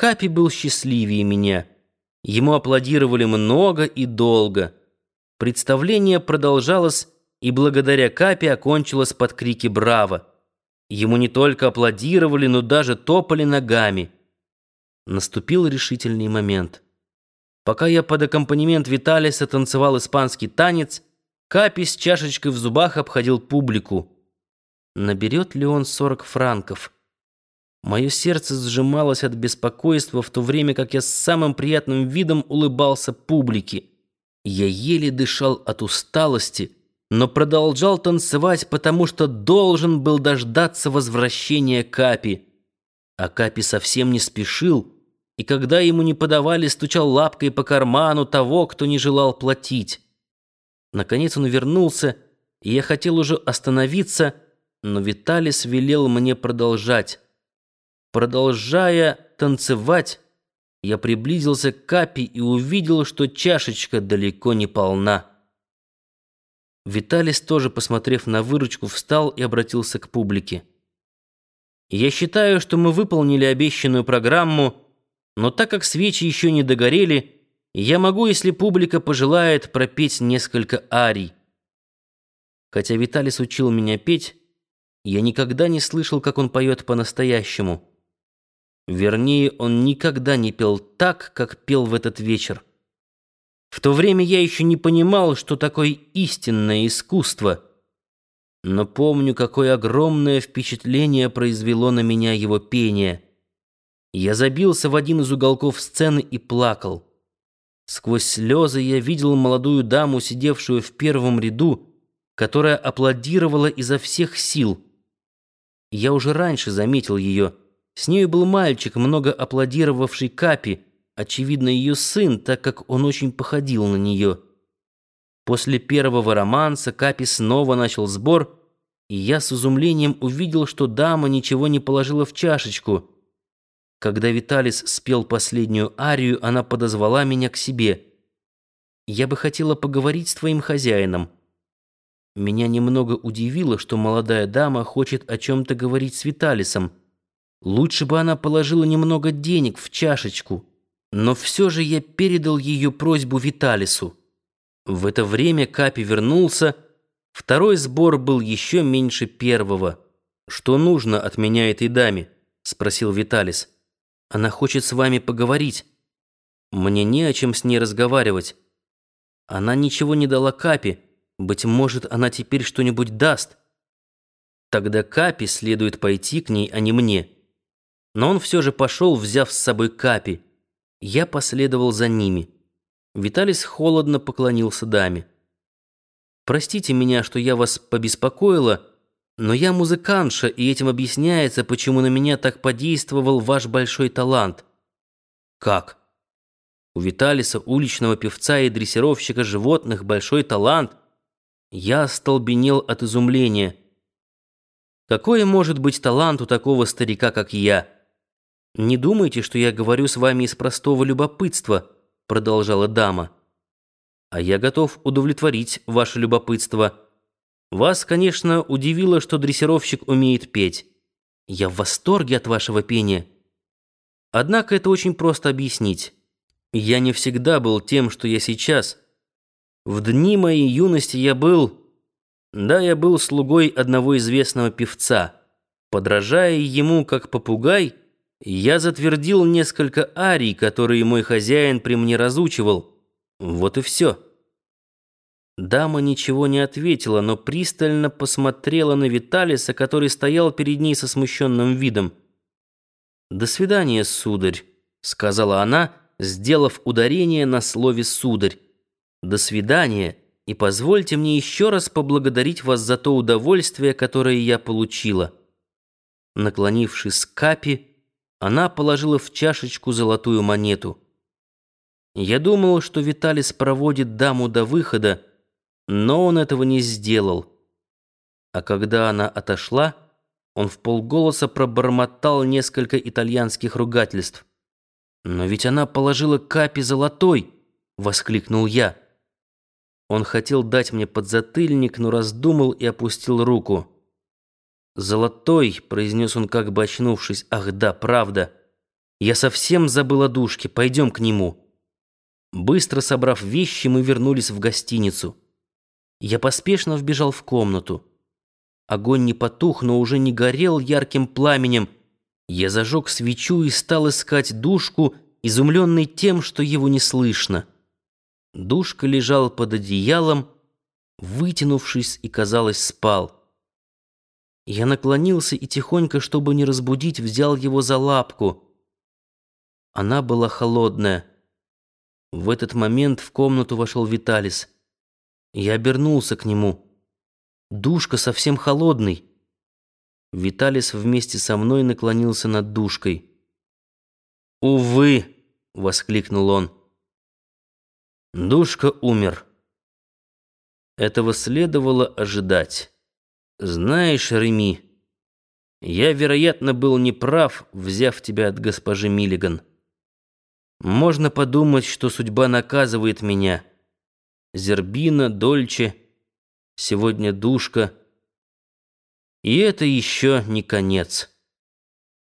Капи был счастливее меня. Ему аплодировали много и долго. Представление продолжалось, и благодаря Капи окончилось под крики «Браво!». Ему не только аплодировали, но даже топали ногами. Наступил решительный момент. Пока я под аккомпанемент Виталиса танцевал испанский танец, Капи с чашечкой в зубах обходил публику. Наберет ли он сорок франков? Мое сердце сжималось от беспокойства, в то время как я с самым приятным видом улыбался публике. Я еле дышал от усталости, но продолжал танцевать, потому что должен был дождаться возвращения Капи. А Капи совсем не спешил, и когда ему не подавали, стучал лапкой по карману того, кто не желал платить. Наконец он вернулся, и я хотел уже остановиться, но Виталис велел мне продолжать. Продолжая танцевать, я приблизился к Капи и увидел, что чашечка далеко не полна. Виталис, тоже посмотрев на выручку, встал и обратился к публике. «Я считаю, что мы выполнили обещанную программу, но так как свечи еще не догорели, я могу, если публика пожелает, пропеть несколько арий. Хотя Виталис учил меня петь, я никогда не слышал, как он поет по-настоящему». Вернее, он никогда не пел так, как пел в этот вечер. В то время я еще не понимал, что такое истинное искусство. Но помню, какое огромное впечатление произвело на меня его пение. Я забился в один из уголков сцены и плакал. Сквозь слезы я видел молодую даму, сидевшую в первом ряду, которая аплодировала изо всех сил. Я уже раньше заметил ее — с нею был мальчик, много аплодировавший Капи, очевидно, ее сын, так как он очень походил на нее. После первого романса Капи снова начал сбор, и я с изумлением увидел, что дама ничего не положила в чашечку. Когда Виталис спел последнюю арию, она подозвала меня к себе. «Я бы хотела поговорить с твоим хозяином». Меня немного удивило, что молодая дама хочет о чем-то говорить с Виталисом. Лучше бы она положила немного денег в чашечку, но все же я передал ее просьбу Виталису. В это время Капи вернулся, второй сбор был еще меньше первого. «Что нужно от меня этой даме?» — спросил Виталис. «Она хочет с вами поговорить. Мне не о чем с ней разговаривать. Она ничего не дала Капи, быть может, она теперь что-нибудь даст. Тогда Капи следует пойти к ней, а не мне». Но он все же пошел, взяв с собой Капи. Я последовал за ними. Виталис холодно поклонился даме. «Простите меня, что я вас побеспокоила, но я музыкантша, и этим объясняется, почему на меня так подействовал ваш большой талант». «Как?» У Виталиса, уличного певца и дрессировщика животных, большой талант. Я остолбенел от изумления. Какой может быть талант у такого старика, как я?» «Не думайте, что я говорю с вами из простого любопытства», — продолжала дама. «А я готов удовлетворить ваше любопытство. Вас, конечно, удивило, что дрессировщик умеет петь. Я в восторге от вашего пения. Однако это очень просто объяснить. Я не всегда был тем, что я сейчас. В дни моей юности я был... Да, я был слугой одного известного певца. Подражая ему, как попугай, я затвердил несколько арий, которые мой хозяин при мне разучивал. Вот и все. Дама ничего не ответила, но пристально посмотрела на Виталиса, который стоял перед ней со смущенным видом. «До свидания, сударь», — сказала она, сделав ударение на слове «сударь». «До свидания, и позвольте мне еще раз поблагодарить вас за то удовольствие, которое я получила». Наклонившись к Капи, она положила в чашечку золотую монету. Я думал, что Виталис проводит даму до выхода, но он этого не сделал. А когда она отошла, он в полголоса пробормотал несколько итальянских ругательств. «Но ведь она положила капи золотой!» — воскликнул я. Он хотел дать мне подзатыльник, но раздумал и опустил руку. «Золотой», — произнес он, как бы очнувшись. «Ах да, правда. Я совсем забыл о душке. Пойдем к нему». Быстро собрав вещи, мы вернулись в гостиницу. Я поспешно вбежал в комнату. Огонь не потух, но уже не горел ярким пламенем. Я зажег свечу и стал искать душку, изумленный тем, что его не слышно. Душка лежал под одеялом, вытянувшись и, казалось, спал. Я наклонился и тихонько, чтобы не разбудить, взял его за лапку. Она была холодная. В этот момент в комнату вошел Виталис. Я обернулся к нему. Душка совсем холодный. Виталис вместе со мной наклонился над душкой. «Увы!» — воскликнул он. Душка умер. Этого следовало ожидать. Знаешь, Реми, я, вероятно, был неправ, взяв тебя от госпожи Миллиган. Можно подумать, что судьба наказывает меня. Зербина, Дольче, сегодня Душка. И это еще не конец.